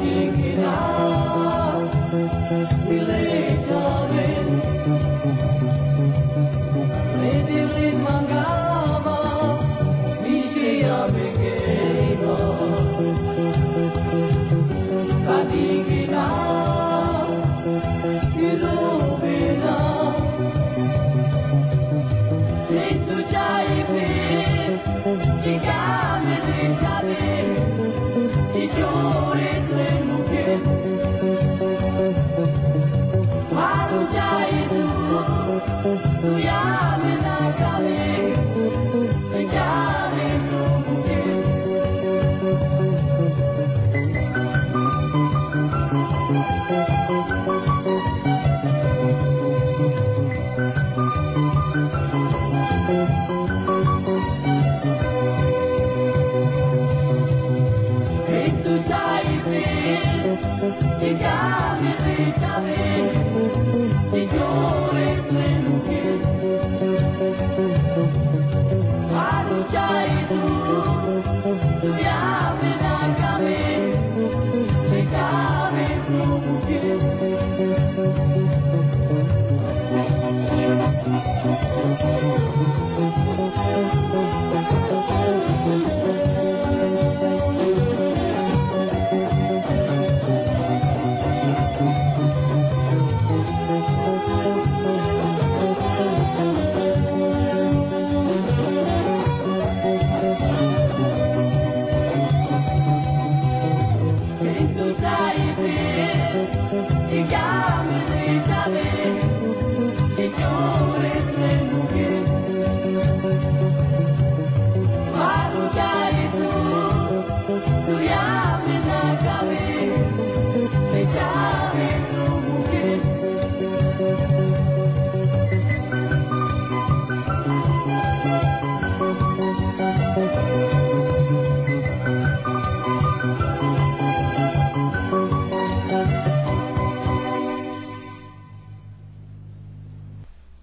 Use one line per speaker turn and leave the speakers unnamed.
King in our Thank you.